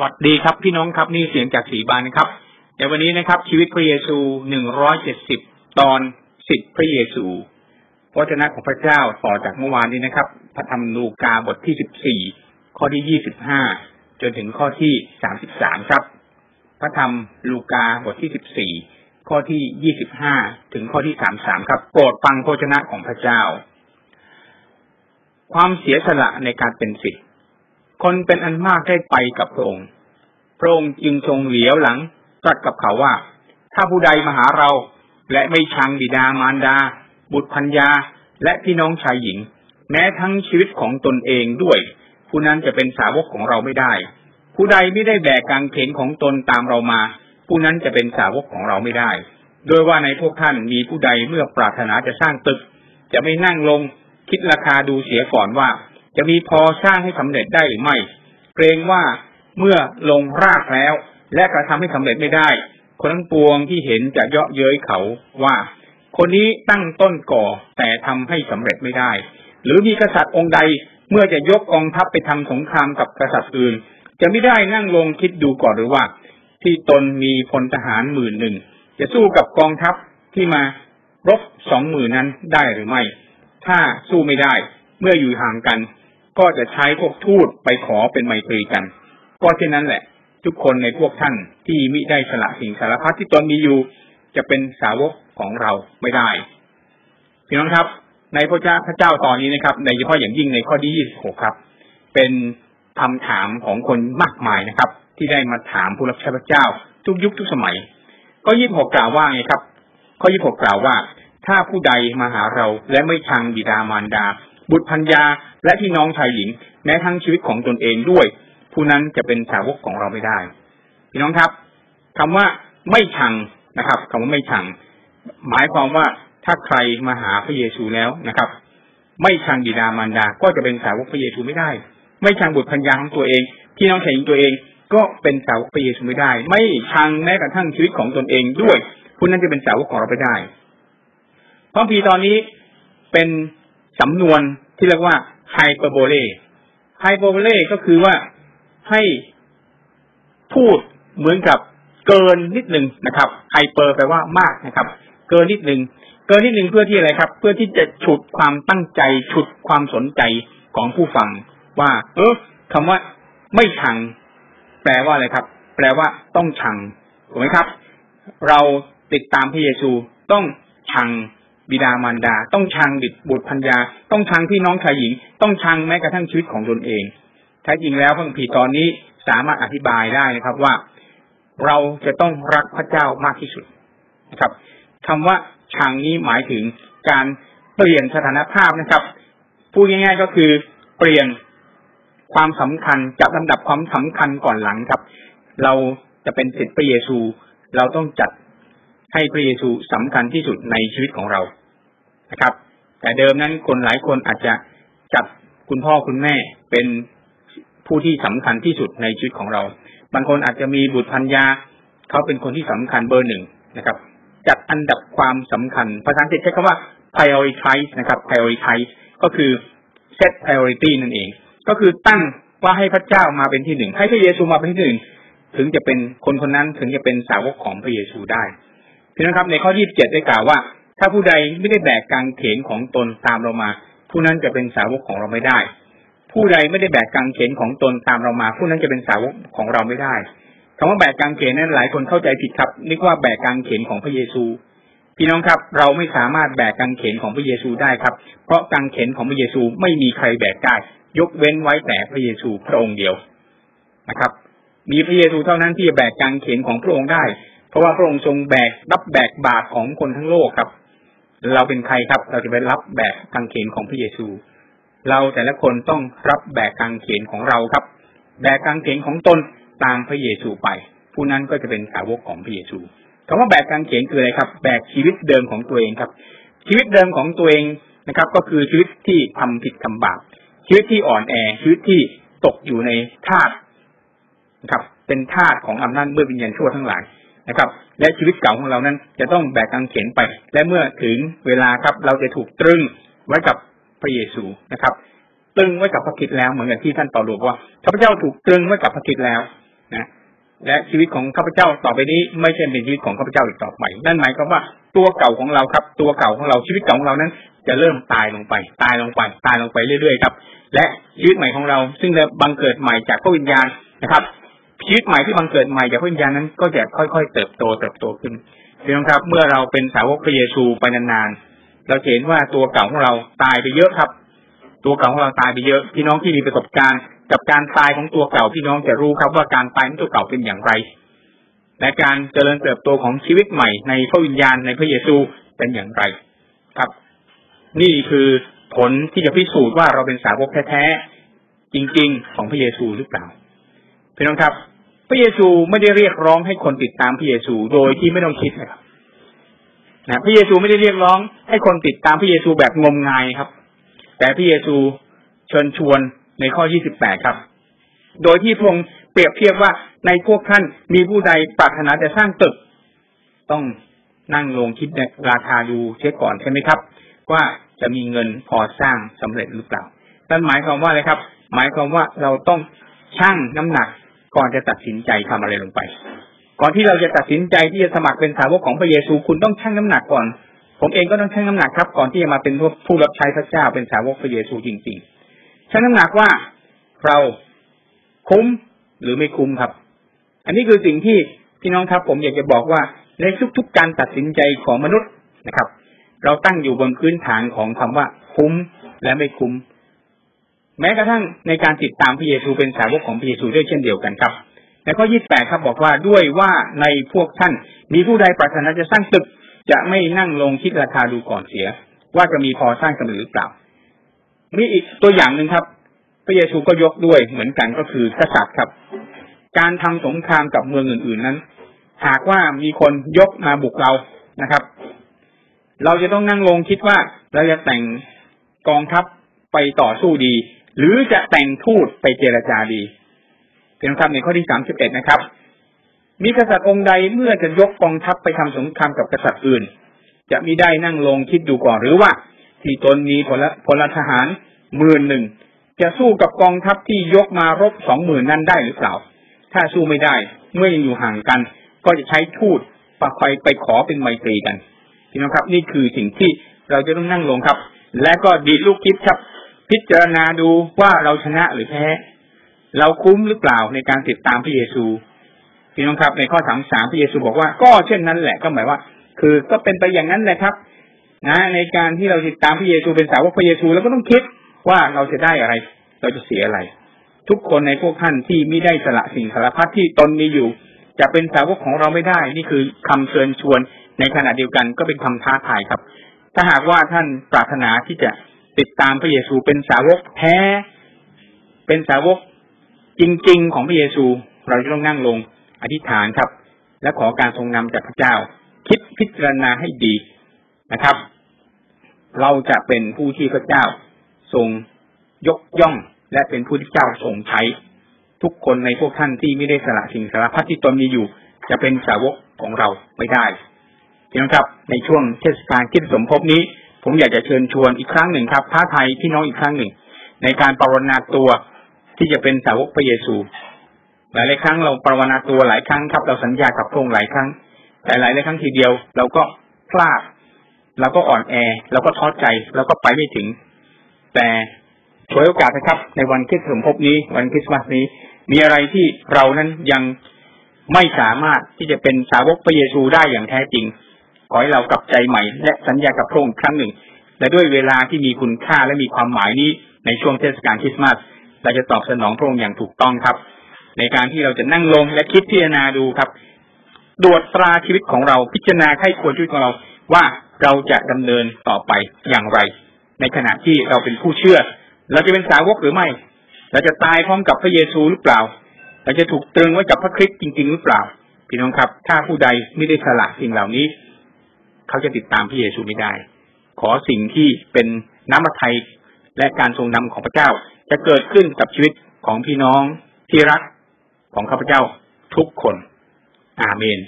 วัสดีครับพี่น้องครับนี่เสียงจากสีบานนะครับในวันนี้นะครับ ชีวิตพระเยซูหนึ่งร้อยเจ็ดสิบตอนสิทธิพระเยซูพระเจ้าของพระเจ้าต่อจากเมื่อวานนี้นะครับ พระธรรมลูกาบทที่สิบสี่ข้อที่ยี่สิบห้าจนถึงข้อที่สามสิบสามครับ พระธรรมลูกาบทที่สิบสี่ข้อที่ยี่สิบห้าถึงข้อที่สามสามครับโปรดฟังพระเจ้าของพระเจ้า ความเสียสละในการเป็นสิทธิ คนเป็นอันมากได้ไปกับพระองค์ พระองค์จึงทรงเหลียวหลังตรัสกับเขาว่า ถ้าผู้ใดมาหาเราและไม่ชังบิดามารดา บุตรพัญญา และพี่น้องชายหญิง แม้ทั้งชีวิตของตนเองด้วย ผู้นั้นจะเป็นสาวกของเราไม่ได้ ผู้ใดไม่ได้แบกกางเขนของตนตามเรามา ผู้นั้นจะเป็นสาวกของเราไม่ได้ โดยว่าในพวกท่านมีผู้ใดเมื่อปรารถนาจะสร้างตึก จะไม่นั่งลง คิดราคาดูเสียก่อนว่า จะมีพอสร้างให้สำเร็จได้หรือไม่ เกรงว่าเมื่อลงรากแล้ว และกระทำให้สำเร็จไม่ได้ คนทั้งปวงที่เห็นจะเยาะเย้ยเขาว่า คนนี้ตั้งต้นก่อแต่ทำให้สำเร็จไม่ได้ หรือมีกษัตริย์องค์ใดเมื่อจะยกกองทัพไปทำสงครามกับกษัตริย์อื่น จะไม่ได้นั่งลงคิดดูก่อนหรือว่า ที่ตนมีพลทหารหมื่นหนึ่งจะสู้กับกองทัพที่มารบสองหมื่นนั้นได้หรือไม่ ถ้าสู้ไม่ได้ เมื่ออยู่ห่างกัน ก็จะใช้พวกทูตไปขอเป็นไมตรีกัน ก็เช่นนั้นแหละ ทุกคนในพวกท่านที่มิได้สละสิ่งสารพัดที่ตนมีอยู่ จะเป็นสาวกของเราไม่ได้พี่น้องครับ ในพระเจ้าพระเจ้าตอนนี้นะครับในเฉพาะอย่างยิ่งในข้อที่ยี่สิบหกครับ เป็นคำถามของคนมากมายนะครับ ที่ได้มาถามผู้รับใช้พระเจ้า ทุกยุคทุกสมัย ก็ยี่สิบหกกล่าวว่าไงครับ ข้อยี่สิบหกกล่าวว่า ถ้าผู้ใดมาหาเราและไม่ชังบิดามารดา บุตรพัญญาและพี่น้องชายหญิงแม้ทั้งชีวิตของตนเองด้วย ผู้นั้นจะเป็นสาวกของเราไม่ได้ พี่น้องครับคำว่าไม่ชังนะครับคำว่าไม่ชัง หมายความว่าถ้าใครมาหาพระเยซูแล้วนะครับ ไม่ชังบิดามารดาก็จะเป็นสาวกพระเยซูไม่ได้ ไม่ชังบุตรภรรยาของตัวเองพี่น้องชายหญิงตัวเองก็เป็นสาวกพระเยซูไม่ได้ ไม่ชังแม้กระทั่งชีวิตของตนเองด้วยผู้นั้นจะเป็นสาวกของเราไม่ได้พระคัมภีร์ตอนนี้เป็น สำนวนที่เรียกว่า hyperbole hyperbole ก็คือว่าให้พูดเหมือนกับเกินนิดหนึ่งนะครับ hyper แปลว่ามากนะครับ เกินนิดหนึ่งเกินนิดหนึ่งเพื่อที่อะไรครับ เพื่อที่จะฉุดความตั้งใจ ฉุดความสนใจของผู้ฟัง ว่า เออคำว่าไม่ชัง แปลว่าอะไรครับ แปลว่าต้องชังถูกไหมครับ เราติดตามพระเยซูต้องชัง บิดามารดา ต้องชังดิดบุตรพัญญา ต้องชังพี่น้องชายหญิง ต้องชังแม้กระทั่งชีวิตของตนเองแท้จริงแล้วพระคัมภีร์ตอนนี้สามารถอธิบายได้นะครับว่าเราจะต้องรักพระเจ้ามากที่สุดนะครับคำว่าชังนี้หมายถึงการเปลี่ยนสถานภาพนะครับพูดง่ายๆก็คือเปลี่ยนความสำคัญจัดลำดับความสำคัญก่อนหลังครับ เราจะเป็นศิษย์พระเยซู เราต้องจัด ให้พระเยซูสำคัญที่สุดในชีวิตของเรานะครับ แต่เดิมนั้นคนหลายคนอาจจะจับคุณพ่อคุณแม่เป็นผู้ที่สำคัญที่สุดในชีวิตของเรา บางคนอาจจะมีบุตรพัญญาเขาเป็นคนที่สำคัญเบอร์หนึ่งนะครับจัดอันดับความสำคัญ ภาษาอังกฤษใช้คำว่า prioritize นะครับ prioritize ก็คือ set priority นั่นเอง ก็คือตั้งว่าให้พระเจ้ามาเป็นที่หนึ่ง ให้พระเยซูมาเป็นที่หนึ่ง ถึงจะเป็นคนคนนั้นถึงจะเป็นสาวกของพระเยซูได้ พี่น้องครับในข้อยี่เจ็ดได้กล่าวว่า ถ้าผู้ใดไม่ได้แบกกางเขนของตนตามเรามา ผู้นั้นจะเป็นสาวกของเราไม่ได้ ผู้ใดไม่ได้แบกกางเขนของตนตามเรามา ผู้นั้นจะเป็นสาวกของเราไม่ได้คำว่าแบกกางเขนนั้นหลายคนเข้าใจผิดครับนึกว่าแบกกางเขนของพระเยซู พี่น้องครับ เราไม่สามารถแบกกางเขนของพระเยซูได้ครับ เพราะกางเขนของพระเยซูไม่มีใครแบกได้ยกเว้นไว้แต่พระเยซูพระองค์เดียวนะครับ มีพระเยซูเท่านั้นที่จะแบกกางเขนของพระองค์ได้ ราะว่าพระองค์ทรงแบกรับแบกบาปของคนทั้งโลกครับ เราเป็นใครครับ เราจะไปรับแบกกางเขนของพระเยซู เราแต่ละคนต้องรับแบกกางเขนของเราครับ แบกกางเขนของตนตามพระเยซูไป ผู้นั้นก็จะเป็นสาวกของพระเยซูคำว่าแบกกางเขนคืออะไรครับ แบกชีวิตเดิมของตัวเองครับ ชีวิตเดิมของตัวเองนะครับ ก็คือชีวิตที่ทำผิดทาบาปชีวิตที่อ่อนแอชีวิตที่ตกอยู่ในธาตุนะครับ เป็นธาตุของอำนาจเมื่อวิญญาณชั่วทั้งหลาย นะครับ และชีวิตเก่าของเรานั้น จะต้องแบกกางเขนไป และเมื่อถึงเวลาครับ เราจะถูกตรึงไว้กับพระเยซูนะครับ ตรึงไว้กับพระคิดแล้วเหมือนกับที่ท่านเปาโลบอกว่าข้าพเจ้าถูกตรึงไว้กับพระคิดแล้วนะและชีวิตของข้าพเจ้าต่อไปนี้ ไม่ใช่เป็นชีวิตของข้าพเจ้าอีกต่อไป นั่นหมายความว่าตัวเก่าของเราครับ ตัวเก่าของเราชีวิตเก่าของเรานั้น จะเริ่มตายลงไป ตายลงไป ตายลงไปเรื่อยๆครับ และชีวิตใหม่ของเรา ซึ่งจะบังเกิดใหม่จากพระวิญญาณนะครับ ชีวิตใหม่ที่บังเกิดใหม่จากพระวิญญาณนั้นก็จะค่อยๆเติบโตเติบโตขึ้นพี่น้องครับ เมื่อเราเป็นสาวกพระเยซูไปนานๆเราเห็นว่าตัวเก่าของเราตายไปเยอะครับ ตัวเก่าของเราตายไปเยอะ พี่น้องที่มีประสบการณ์ กับการตายของตัวเก่าพี่น้องจะรู้ครับว่าการตายของตัวเก่าเป็นอย่างไรและการเจริญเติบโตของชีวิตใหม่ในพระวิญญาณในพระเยซูเป็นอย่างไรครับ นี่คือผลที่จะพิสูจน์ว่าเราเป็นสาวกแท้ๆจริง ๆ ของพระเยซูหรือเปล่าพี่น้องครับ พระเยซูไม่ได้เรียกร้องให้คนติดตามพระเยซูโดยที่ไม่ต้องคิดนะครับนะพระเยซูไม่ได้เรียกร้องให้คนติดตามพระเยซูแบบงมงายครับ แต่พระเยซูเชิญชวนในข้อที่สิบแปดครับ โดยที่พงเปรียบเทียบว่าในพวกท่านมีผู้ใดปรารถนาจะสร้างตึก ต้องนั่งลงคิดราคาดูเช็คก่อนใช่ไหมครับ ว่าจะมีเงินพอสร้างสำเร็จหรือเปล่านั่นหมายความว่าอะไรครับ หมายความว่าเราต้องชั่งน้ำหนัก ก่อนจะตัดสินใจทำอะไรลงไป ก่อนที่เราจะตัดสินใจที่จะสมัครเป็นสาวกของพระเยซูคุณต้องชั่งน้ำหนักก่อน ผมเองก็ต้องชั่งน้ำหนักครับ ก่อนที่จะมาเป็นผู้รับใช้พระเจ้าเป็นสาวกพระเยซูจริงๆชั่งน้ำหนักว่าเราคุ้มหรือไม่คุ้มครับ อันนี้คือสิ่งที่พี่น้องครับ ผมอยากจะบอกว่าในทุกๆการตัดสินใจของมนุษย์นะครับ เราตั้งอยู่บนพื้นฐานของคำว่าคุ้มและไม่คุ้ม แม้กระทั่งในการติดตามพระเยซูเป็นสาวกของพระเยซูด้วยเช่นเดียวกันครับในข้อยี่แปดครับบอกว่าด้วยว่าในพวกท่านมีผู้ใดปรารถนาจะสร้างตึกจะไม่นั่งลงคิดราคาดูก่อนเสีย ว่าจะมีพอสร้างกันหรือเปล่า มีอีกตัวอย่างหนึ่งครับ พระเยซูก็ยกด้วยเหมือนกันก็คือกษัตริย์ครับ การทำสงครามกับเมืองอื่น ๆนั้น หากว่ามีคนยกมาบุกเรานะครับ เราจะต้องนั่งลงคิดว่าเราจะแต่งกองทัพไปต่อสู้ดี หรือจะแต่งทูตไปเจรจาดีเป็นคำในข้อที่สามสิบเอ็ดนะครับ มีกษัตริย์องค์ใดเมื่อจะยกกองทัพไปทำสงครามกับกษัตริย์อื่น จะมีได้นั่งลงคิดดูก่อนหรือว่า ที่ตนมีพลพลทหารหมื่นหนึ่งจะสู้กับกองทัพที่ยกมารบสองหมื่นนั้นได้หรือเปล่า ถ้าสู้ไม่ได้เมื่อยังอยู่ห่างกัน ก็จะใช้ทูตปะคอยไปขอเป็นไมตรีกันพี่น้องครับ นี่คือสิ่งที่เราจะต้องนั่งลงครับ และก็ดีลูกคิดครับ พิจารณาดูว่าเราชนะหรือแพ้ เราคุ้มหรือเปล่าในการติดตามพระเยซูพี่น้องครับในข้อสามสามพระเยซูบอกว่าก็เช่นนั้นแหละก็หมายว่า คือก็เป็นไปอย่างนั้นแหละครับ นะ ในการที่เราติดตามพระเยซูเป็นสาวกพระเยซูเราก็ต้องคิดว่าเราจะได้อะไร เราจะเสียอะไร ทุกคนในพวกท่านที่ไม่ได้สละสิ่งสารพัดที่ตนมีอยู่ จะเป็นสาวกของเราไม่ได้ นี่คือคำเชิญชวนในขณะเดียวกันก็เป็นคำท้าทายครับ ถ้าหากว่าท่านปรารถนาที่จะ ติดตามพระเยซูเป็นสาวกแท้ เป็นสาวกจริง ๆ ของพระเยซู เราจะต้องนั่งลงอธิษฐานครับ และขอการทรงนำจากพระเจ้า คิดพิจารณาให้ดีนะครับ เราจะเป็นผู้ที่พระเจ้าทรงยกย่อง และเป็นผู้ที่เจ้าทรงใช้ ทุกคนในพวกท่านที่ไม่ได้สละสิ่งสารพัดที่ตนมีอยู่ จะเป็นสาวกของเราไม่ได้พี่น้ครับ ในช่วงเทศกาลคิดสมภพนี้ ผมอยากจะเชิญชวนอีกครั้งหนึ่งครับท้าทายพี่น้องอีกครั้งหนึ่ง ในการปรนนาตัวที่จะเป็นสาวกพระเยซู หลายหลายครั้งเราปรวนาตัวหลายครั้งครับ เราสัญญากับพระองค์หลายครั้ง แต่หลายหลายครั้งทีเดียว เราก็พลาดเราก็อ่อนแอเราก็ท้อใจเราก็ไปไม่ถึง แต่ฉวยโอกาสนะครับ ในวันคริสต์สมภพนี้ วันคริสต์มาสนี้ มีอะไรที่เรานั้นยังไม่สามารถที่จะเป็นสาวกพระเยซูได้อย่างแท้จริง ขอให้เรากลับใจใหม่ และสัญญากับพระองค์ครั้งหนึ่ง และด้วยเวลาที่มีคุณค่าและมีความหมายนี้ในช่วงเทศกาลคริสต์มาสเราจะตอบสนองพระองค์อย่างถูกต้องครับ ในการที่เราจะนั่งลงและคิดพิจารณาดูครับตรวจตราชีวิตของเราพิจารณาให้ควรชีวิตของเราว่าเราจะดำเนินต่อไปอย่างไร ในขณะที่เราเป็นผู้เชื่อ เราจะเป็นสาวกหรือไม่ เราจะตายพร้อมกับพระเยซูหรือเปล่า เราจะถูกตรึงไว้กับพระคริสต์จริง ๆ หรือเปล่า พี่น้องครับ ถ้าผู้ใดไม่ได้สละสิ่งเหล่านี้ เขาจะติดตามพระเยซูไม่ได้ ขอสิ่งที่เป็นน้ำพระทัยและการทรงนำของพระเจ้า จะเกิดขึ้นกับชีวิตของพี่น้องที่รักของข้าพเจ้าทุกคน อาเมน